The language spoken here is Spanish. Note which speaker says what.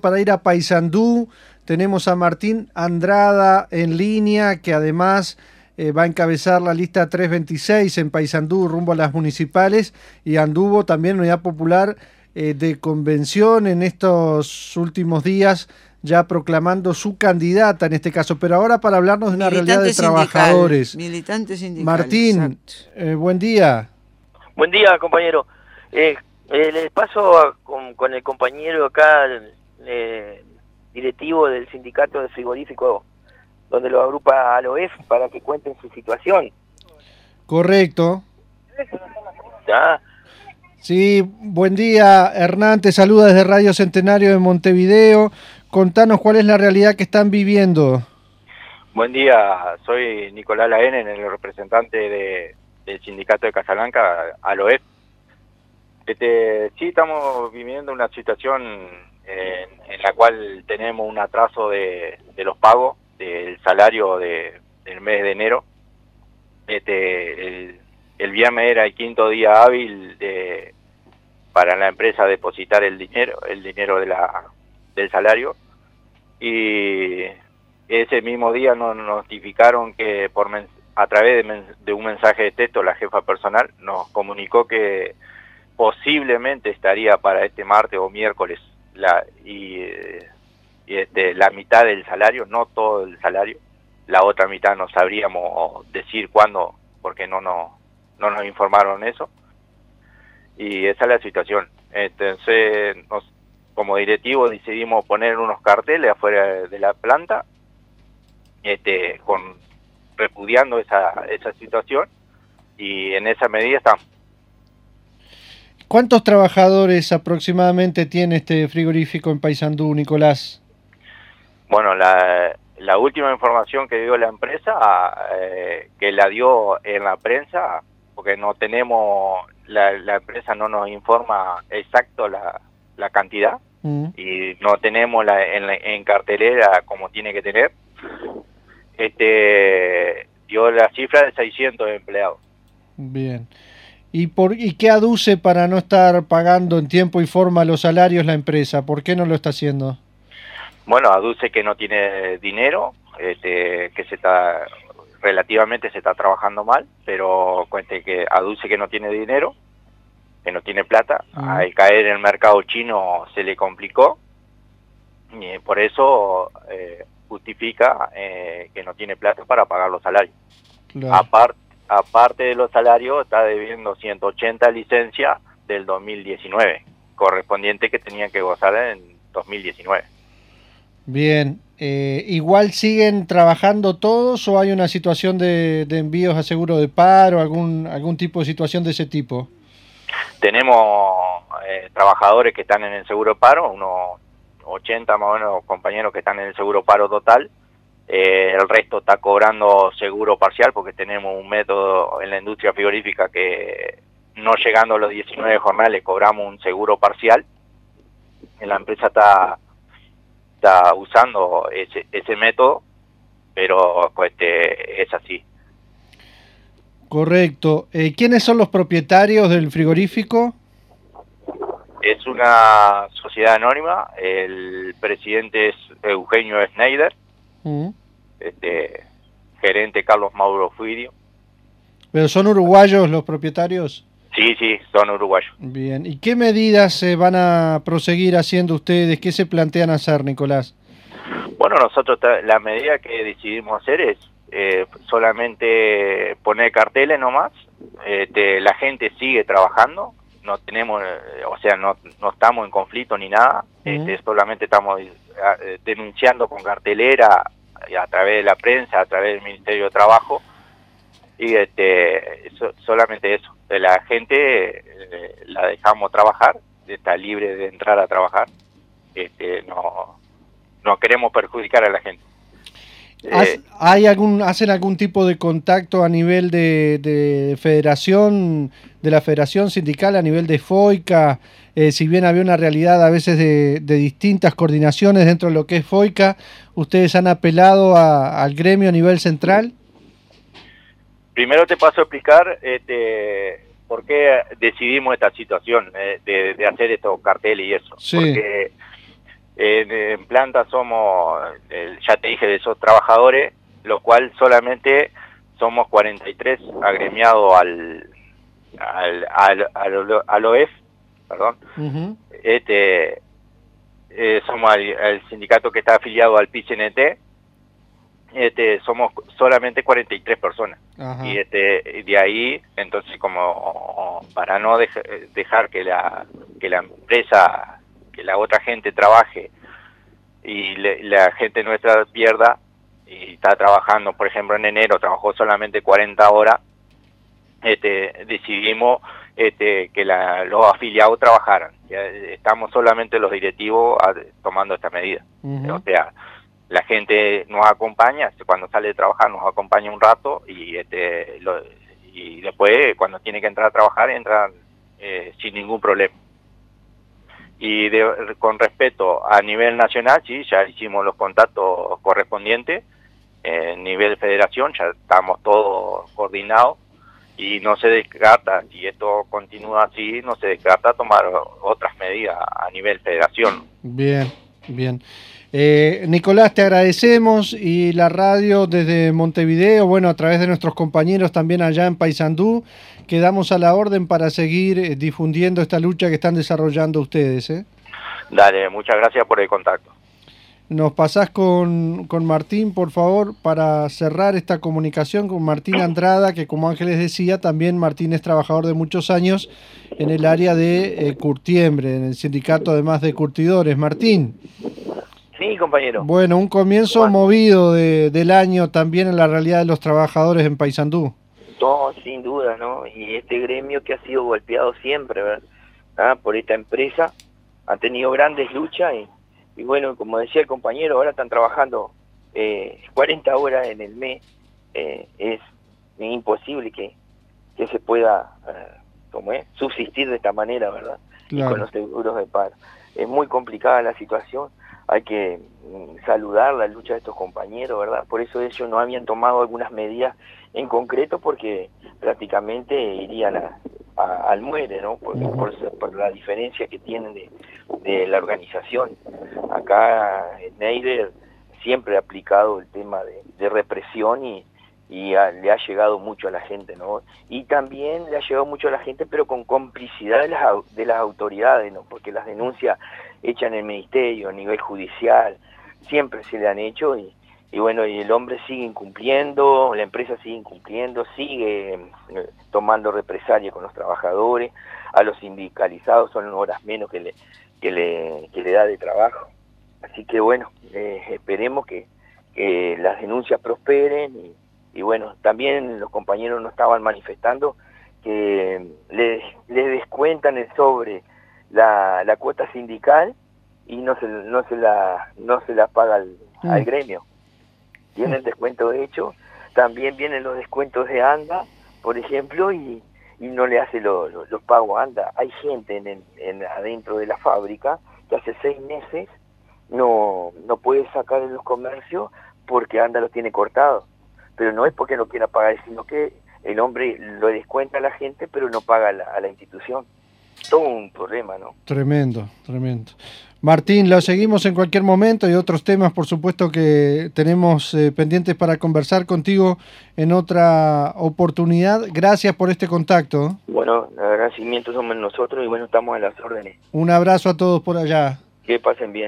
Speaker 1: Para ir a Paysandú tenemos a Martín Andrada en línea, que además eh, va a encabezar la lista 326 en Paysandú rumbo a las municipales y anduvo también Unidad Popular eh, de convención en estos últimos días ya proclamando su candidata en este caso, pero ahora para hablarnos de una realidad de trabajadores.
Speaker 2: Militante sindical.
Speaker 1: Martín, eh, buen día.
Speaker 3: Buen día, compañero. les paso con, con, el compañero acá eh, directivo del sindicato de frigorífico donde lo agrupa a OEF para que cuenten su situación.
Speaker 1: Correcto. Sí, buen día, Hernán, te saluda desde Radio Centenario de Montevideo. Contanos cuál es la realidad que están viviendo.
Speaker 4: Buen día, soy Nicolás Laenen, el representante del sindicato de Casablanca, ALOEF. Este, sí, estamos viviendo una situación en, la cual tenemos un atraso de, los pagos del salario de, del mes de enero. Este, el, viernes era el quinto día hábil de, para la empresa depositar el dinero, el dinero de la, del salario. Y ese mismo día nos notificaron que por a través de, de, un mensaje de texto la jefa personal nos comunicó que posiblemente estaría para este martes o miércoles la, y, este, la mitad del salario, no todo el salario, la otra mitad no sabríamos decir cuándo, porque no, no, no nos informaron eso. Y esa es la situación. Entonces, nos, como directivo decidimos poner unos carteles afuera de la planta, este, con repudiando esa, esa situación, y en esa medida estamos.
Speaker 1: ¿Cuántos trabajadores aproximadamente tiene este frigorífico en Paysandú, Nicolás?
Speaker 4: Bueno, la, última información que dio la empresa, eh, que la dio en la prensa, porque no tenemos, la, empresa no nos informa exacto la, cantidad mm. y no tenemos la, en, en, cartelera como tiene que tener, este dio la cifra de 600 empleados.
Speaker 1: Bien. ¿Y, por, ¿Y qué aduce para no estar pagando en tiempo y forma los salarios la empresa? ¿Por qué no lo está haciendo?
Speaker 4: Bueno, aduce que no tiene dinero, este, que se está relativamente se está trabajando mal, pero cuente que aduce que no tiene dinero, que no tiene plata. Ah. Al caer en el mercado chino se le complicó y por eso eh, justifica eh, que no tiene plata para pagar los salarios. Aparte aparte de los salarios, está debiendo 180 licencias del 2019, correspondiente que tenía que gozar en 2019.
Speaker 1: Bien, eh, ¿igual siguen trabajando todos o hay una situación de, envíos a seguro de paro, algún, algún tipo de situación de ese tipo?
Speaker 4: Tenemos eh, trabajadores que están en el seguro paro, unos 80 más o menos compañeros que están en el seguro paro total, eh, el resto está cobrando seguro parcial porque tenemos un método en la industria frigorífica que no llegando a los 19 jornales cobramos un seguro parcial. En la empresa está, está usando ese, ese método, pero pues, este, es así.
Speaker 1: Correcto. Eh, ¿Quiénes son los propietarios del frigorífico?
Speaker 4: Es una sociedad anónima. El presidente es Eugenio Schneider este, gerente Carlos Mauro Fuidio.
Speaker 1: ¿Pero son uruguayos los propietarios?
Speaker 4: Sí, sí, son uruguayos.
Speaker 1: Bien, ¿y qué medidas se van a proseguir haciendo ustedes? ¿Qué se plantean hacer, Nicolás?
Speaker 4: Bueno, nosotros la medida que decidimos hacer es eh, solamente poner carteles nomás. Este, la gente sigue trabajando, no tenemos, eh, o sea, no, no estamos en conflicto ni nada, este, solamente estamos eh, denunciando con cartelera a través de la prensa, a través del Ministerio de Trabajo, y este, solamente eso. La gente eh, la dejamos trabajar, está libre de entrar a trabajar, este, no, no queremos perjudicar a la gente.
Speaker 1: Eh, ¿Hay algún, ¿Hacen algún tipo de contacto a nivel de, de federación, de la federación sindical, a nivel de FOICA? Eh, si bien había una realidad a veces de, distintas coordinaciones dentro de lo que es FOICA, ¿ustedes han apelado al gremio a nivel central?
Speaker 4: Primero te paso a explicar este, por qué decidimos esta situación eh, de, hacer estos carteles y eso. Porque En, planta somos, ya te dije, de esos trabajadores, lo cual solamente somos 43 agremiados al, al, al, al, OEF, perdón. este, eh, somos el, sindicato que está afiliado al PCNT, este, somos solamente 43 personas. Y este, de ahí, entonces, como para no dejar que la, que la empresa, que la otra gente trabaje y la gente nuestra pierda, y está trabajando, por ejemplo, en enero trabajó solamente 40 horas, este, decidimos este, que los afiliados trabajaran. estamos solamente los directivos tomando esta medida. O sea, la gente nos acompaña, cuando sale de trabajar nos acompaña un rato y, este, y después cuando tiene que entrar a trabajar entran eh, sin ningún problema. Y con respecto a nivel nacional, sí, ya hicimos los contactos correspondientes. En nivel federación ya estamos todos coordinados y no se descarta, si esto continúa así, no se descarta tomar otras medidas a nivel federación.
Speaker 1: Bien, bien. Eh, Nicolás, te agradecemos y la radio desde Montevideo, bueno, a través de nuestros compañeros también allá en Paysandú, quedamos a la orden para seguir eh, difundiendo esta lucha que están desarrollando ustedes. ¿eh?
Speaker 4: Dale, muchas gracias por el contacto.
Speaker 1: Nos pasás con, con, Martín, por favor, para cerrar esta comunicación con Martín Andrada, que como Ángeles decía, también Martín es trabajador de muchos años en el área de Curtiembre, en el sindicato además de curtidores. Martín.
Speaker 3: Compañero.
Speaker 1: Bueno, un comienzo movido de, del año también en la realidad de los trabajadores en Paysandú.
Speaker 3: No, sin duda, ¿no? Y este gremio que ha sido golpeado siempre, ¿verdad? Ah, por esta empresa, ha tenido grandes luchas y, bueno, como decía el compañero, ahora están trabajando eh, 40 horas en el mes. Eh, es imposible que, que se pueda, eh, como es, subsistir de esta manera, ¿verdad? con los seguros de paro. Es muy complicada la situación hay que mm, saludar la lucha de estos compañeros, ¿verdad? Por eso ellos no habían tomado algunas medidas en concreto porque prácticamente irían a, al muere, ¿no? Por, por, la diferencia que tienen de, la organización. Acá Neider siempre ha aplicado el tema de represión y, y le ha llegado mucho a la gente, ¿no? Y también le ha llegado mucho a la gente, pero con complicidad de las, de las autoridades, ¿no? Porque las denuncias hechas en el ministerio, a nivel judicial, siempre se le han hecho y, bueno, y el hombre sigue incumpliendo, la empresa sigue incumpliendo, sigue eh, tomando represalia con los trabajadores, a los sindicalizados son horas menos que le, que le, da de trabajo. Así que bueno, eh, esperemos que, que las denuncias prosperen y y bueno, también los compañeros no estaban manifestando que le, descuentan el sobre la, la, cuota sindical y no se, no se la no se la paga al, mm. gremio. Tiene el descuento hecho, también vienen los descuentos de ANDA, por ejemplo, y, y no le hace los pagos a ANDA. Hay gente en, en, adentro de la fábrica que hace seis meses no, no puede sacar en los comercios porque ANDA lo tiene cortado pero no es porque no quiera pagar, sino que el hombre lo descuenta a la gente, pero no paga a la, institución. Todo un problema, ¿no?
Speaker 1: Tremendo, tremendo. Martín, lo seguimos en cualquier momento y otros temas, por supuesto, que tenemos eh, pendientes para conversar contigo en otra oportunidad. Gracias por este contacto.
Speaker 3: Bueno, agradecimientos somos nosotros y bueno, estamos a las órdenes.
Speaker 1: Un abrazo a todos por allá.
Speaker 3: Que pasen bien.